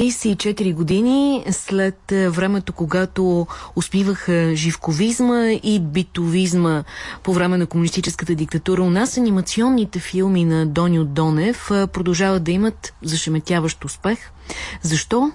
34 години след е, времето, когато успиваха живковизма и битовизма по време на комунистическата диктатура, у нас анимационните филми на Доню Донев е, продължават да имат зашеметяващ успех. Защо?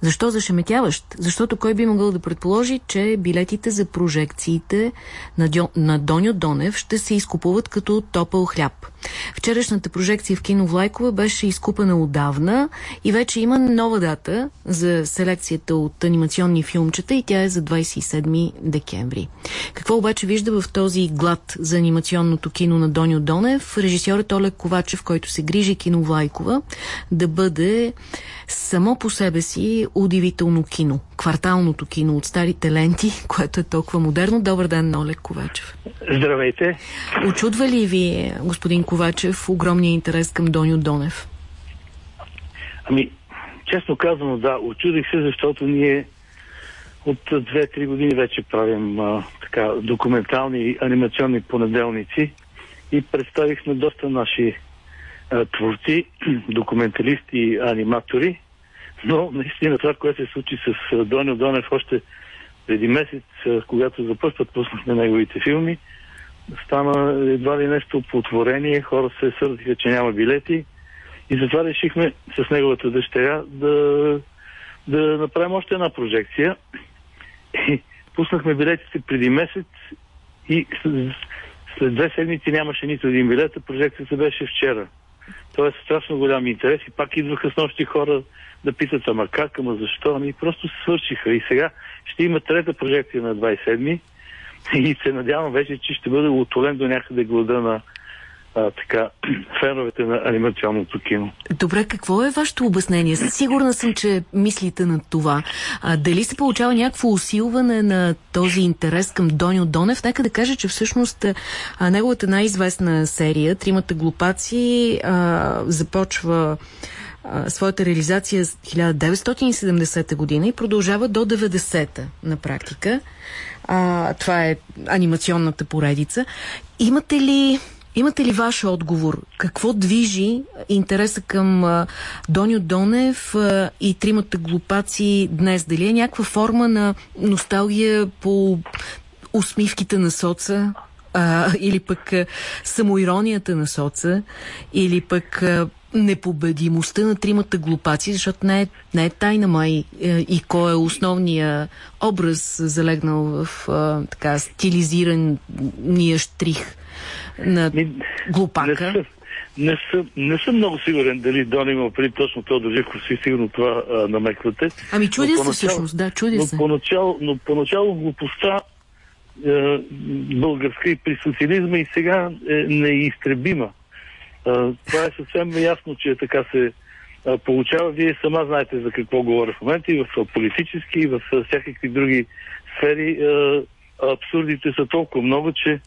Защо зашеметяващ? Защото кой би могъл да предположи, че билетите за прожекциите на, Дьо... на Доньо Донев ще се изкупуват като топъл хляб. Вчерашната прожекция в кино Влайкова беше изкупена отдавна и вече има нова дата за селекцията от анимационни филмчета и тя е за 27 декември. Какво обаче вижда в този глад за анимационното кино на Доньо Донев? Режисьорът Олег Ковачев, който се грижи кино Влайкова, да бъде само по себе си удивително кино. Кварталното кино от старите ленти, което е толкова модерно. Добър ден, Олег Ковачев. Здравейте. Очудва ли ви, господин Ковачев, огромния интерес към Доню Донев? Ами, честно казано, да, очудих се, защото ние от 2-3 години вече правим а, така, документални анимационни понеделници и представихме доста наши а, творци, документалисти и аниматори. Но наистина това, което се случи с Донил Донев още преди месец, когато за първ път пуснахме неговите филми, стана едва ли нещо по отворение, хора се сърдиха, че няма билети и затова решихме с неговата дъщеря да, да направим още една прожекция. И пуснахме билетите преди месец и след две седмици нямаше нито един билет, а прожекцията беше вчера. Тоест страшно голям интерес и пак идваха с нощи хора да питат ама как, ама защо, ами просто свършиха. И сега ще има трета прожекция на 27 и се надявам вече, че ще бъде отолен до някъде глада на а, така, феновете на анимационното кино. Добре, какво е вашето обяснение? Сигурна съм, че мислите на това. А, дали се получава някакво усилване на този интерес към Донил Донев? Нека да кажа, че всъщност а, неговата най-известна серия, Тримата глупаци, а, започва своята реализация 1970 година и продължава до 90-та на практика. А, това е анимационната поредица. Имате ли Имате ли ваш отговор? Какво движи интереса към а, Доню Донев а, и тримата глупаци днес? Дали е някаква форма на носталгия по усмивките на соца? А, или пък самоиронията на соца? Или пък а, непобедимостта на тримата глупаци, защото не е, не е тайна май е, и кой е основния образ залегнал в а, така стилизирания штрих на глупака. Не, не, съм, не съм много сигурен дали Дон има преди точно Тодор Живков си сигурно това а, намеквате. Ами чудя се всъщност, да, чудя но се. Поначало, но поначало глупостта е, българска и при социализма и сега е неизтребима. Това е съвсем ясно, че така се получава. Вие сама знаете за какво говоря в момента и в политически, и в всякакви други сфери. Абсурдите са толкова много, че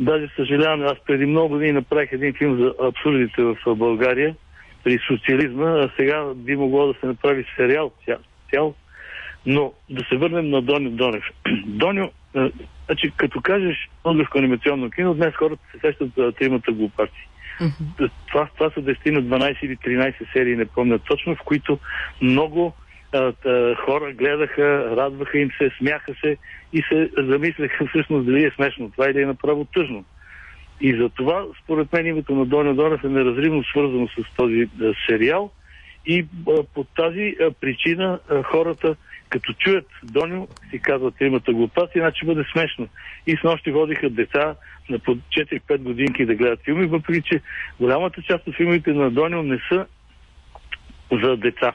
Даже съжалявам, аз преди много години направих един филм за абсурдите в България при социализма, а сега би могло да се направи сериал цял. Но да се върнем на Доню Донев. Доню, значи, като кажеш българско анимационно кино, днес хората се сещат за тримата глупаци. Това, това са 10 на 12 или 13 серии, не помня точно, в които много хора гледаха, радваха им се, смяха се и се замисляха всъщност дали е смешно. Това или е направо тъжно. И за това, според мен, името на Доня Донев е неразривно свързано с този а, сериал. И а, по тази а, причина а, хората, като чуят Доню, си казват тримата глупаци, иначе бъде смешно. И с нощи водиха деца на по 4-5 годинки да гледат филми, въпреки че голямата част от филмите на Доню не са за деца.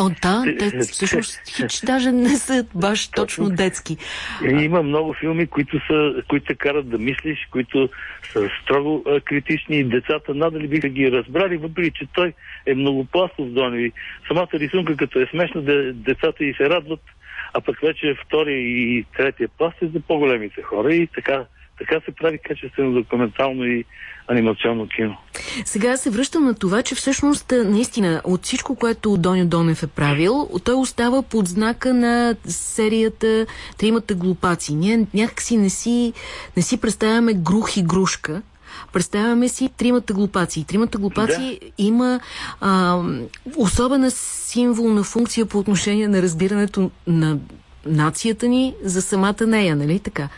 О, да, те всъщност хич даже не са баш точно. детски. Има много филми, които, са, които те карат да мислиш, които са строго а, критични и децата надали биха ги разбрали, въпреки че той е многопластов дон и самата рисунка, като е смешна, децата и се радват, а пък вече втория и третия пласт е за по-големите хора и така така се прави качествено документално и анимационно кино. Сега се връщам на това, че всъщност наистина от всичко, което Доню Донев е правил, той остава под знака на серията Тримата глупаци. Ние някакси не си, не си представяме грух и грушка, представяме си тримата глупаци. Тримата глупаци да. има а, особена символна функция по отношение на разбирането на нацията ни за самата нея, нали така?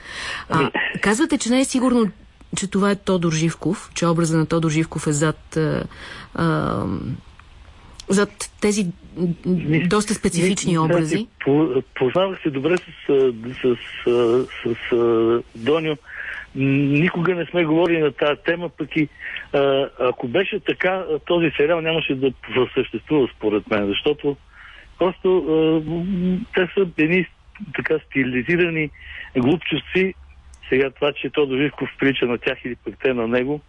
А, ами- казвате, че не е сигурно, че това е Тодор Живков, че образа на Тодор Живков е зад, а, а, зад тези доста специфични образи. Познавах се добре с, с, с, с, с Доню. Никога не сме говорили на тази тема, пък и ако беше така, този сериал нямаше да съществува според мен, защото просто те са едни така стилизирани глупчости. Сега това, че Тодор Живков прилича на тях или пък те на него,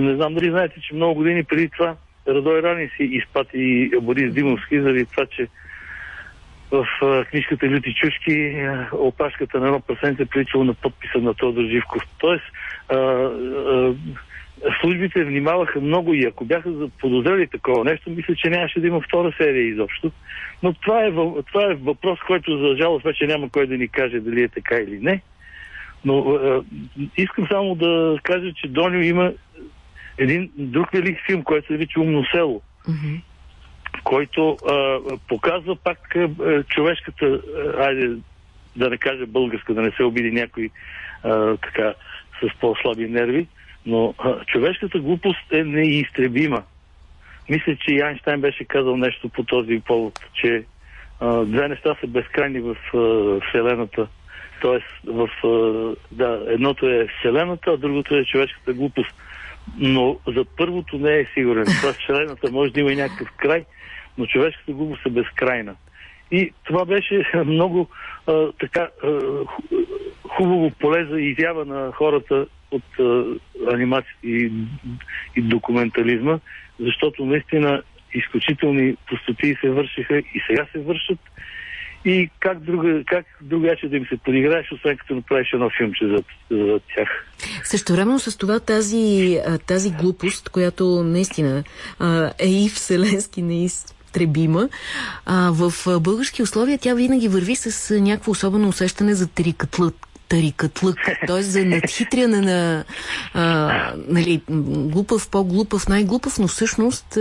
не знам дали знаете, че много години преди това Радой Рани си изпати Борис Димовски заради това, че в книжката Люти Чушки опашката на едно прасенце приличало на подписа на Тодор Живков. Тоест, а, а, службите внимаваха много и ако бяха подозрели такова нещо, мисля, че нямаше да има втора серия изобщо. Но това е, това е въпрос, който за жалост вече няма кой да ни каже дали е така или не. Но а, искам само да кажа, че Доню има един друг велик филм, който се нарича Умно село, mm-hmm. който а, показва пак а, човешката, а, айде да не кажа българска, да не се обиди някой а, така с по-слаби нерви, но а, човешката глупост е неизтребима. Мисля, че Айнштайн беше казал нещо по този повод, че а, две неща са безкрайни в а, Вселената. Тоест, в, а, да, едното е Вселената, а другото е човешката глупост но за първото не е сигурен. Това Вселената може да има някакъв край, но човешката глупост е безкрайна. И това беше много а, така а, хубаво поле за изява на хората от а, анимацията и, и документализма, защото наистина изключителни пустоти се вършиха и сега се вършат и как, друга, как другаче да им се подиграеш, освен като направиш едно филмче за, за тях. Също времено с това тази, тази глупост, която наистина е и вселенски неизтребима, в български условия тя винаги върви с някакво особено усещане за трикатлът тарикатлък, т.е. за надхитряне на а, нали, глупав, по-глупав, най-глупав, но всъщност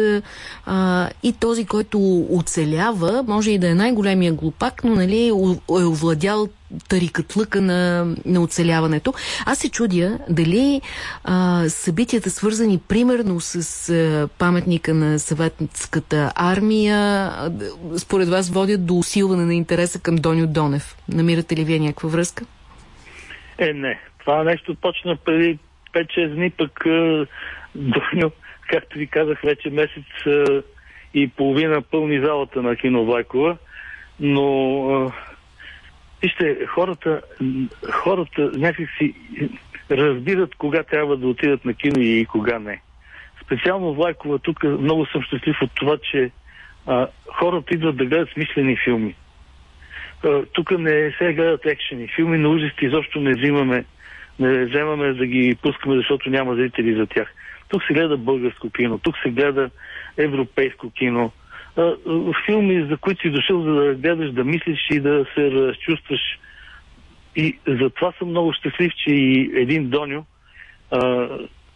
а, и този, който оцелява, може и да е най-големия глупак, но нали, е овладял тарикатлъка на, на оцеляването. Аз се чудя дали а, събитията свързани примерно с а, паметника на съветската армия според вас водят до усилване на интереса към Доню Донев. Намирате ли вие някаква връзка? Е, не. Това нещо почна преди 5-6 дни, пък Доню, както ви казах, вече месец и половина пълни залата на кино Влайкова, но вижте, хората, хората някакси разбират кога трябва да отидат на кино и кога не. Специално Влайкова тук много съм щастлив от това, че а, хората идват да гледат смислени филми тук не се гледат екшени. Филми на ужасти изобщо не взимаме, не вземаме да ги пускаме, защото няма зрители за тях. Тук се гледа българско кино, тук се гледа европейско кино. Филми, за които си дошъл за да гледаш, да мислиш и да се разчувстваш. И затова съм много щастлив, че и един Доню,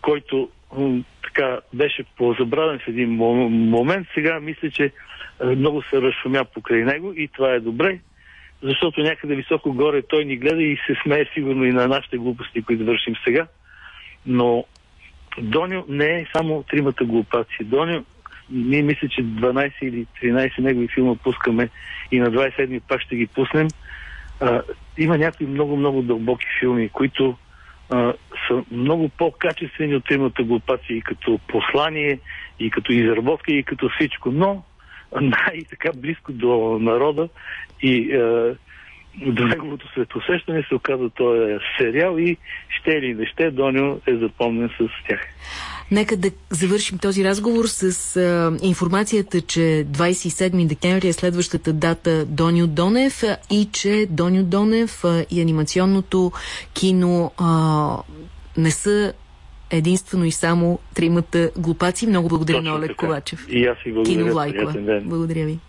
който така беше позабравен в един момент, сега мисля, че много се разшумя покрай него и това е добре защото някъде високо горе той ни гледа и се смее сигурно и на нашите глупости, които вършим сега. Но Доню не е само тримата глупаци. Доню, ние мисля, че 12 или 13 негови филма пускаме и на 27 пак ще ги пуснем. А, има някои много-много дълбоки филми, които а, са много по-качествени от тримата глупаци и като послание, и като изработка, и като всичко. Но най-така близко до народа и е, до неговото светосещане се оказа този е сериал и ще или не ще, Доню е запомнен с тях. Нека да завършим този разговор с а, информацията, че 27 декември е следващата дата Доню Донев и че Доню Донев а, и анимационното кино а, не са единствено и само тримата глупаци. Много благодаря Точно на Олег така. Ковачев. И аз ви благодаря. Кино Благодаря ви.